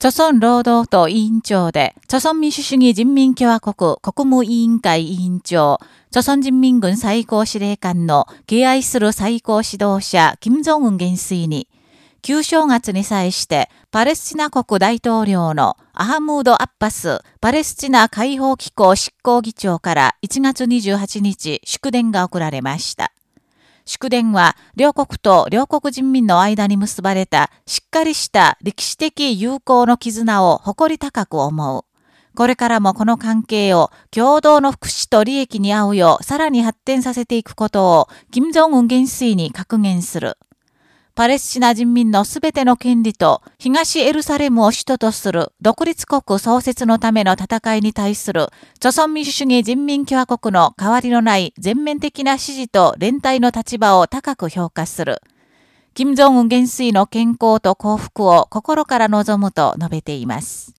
朝鮮労働党委員長で、朝鮮民主主義人民共和国国務委員会委員長、朝鮮人民軍最高司令官の敬愛する最高指導者、金正恩元帥に、旧正月に際して、パレスチナ国大統領のアハムード・アッパス、パレスチナ解放機構執行議長から1月28日、祝電が送られました。祝電は、両国と両国人民の間に結ばれたしっかりした歴史的友好の絆を誇り高く思う。これからもこの関係を共同の福祉と利益に合うようさらに発展させていくことを、金正恩元帥に格言する。パレスチナ人民のすべての権利と東エルサレムを首都とする独立国創設のための戦いに対する、著存民主主義人民共和国の変わりのない全面的な支持と連帯の立場を高く評価する。金正恩元帥の健康と幸福を心から望むと述べています。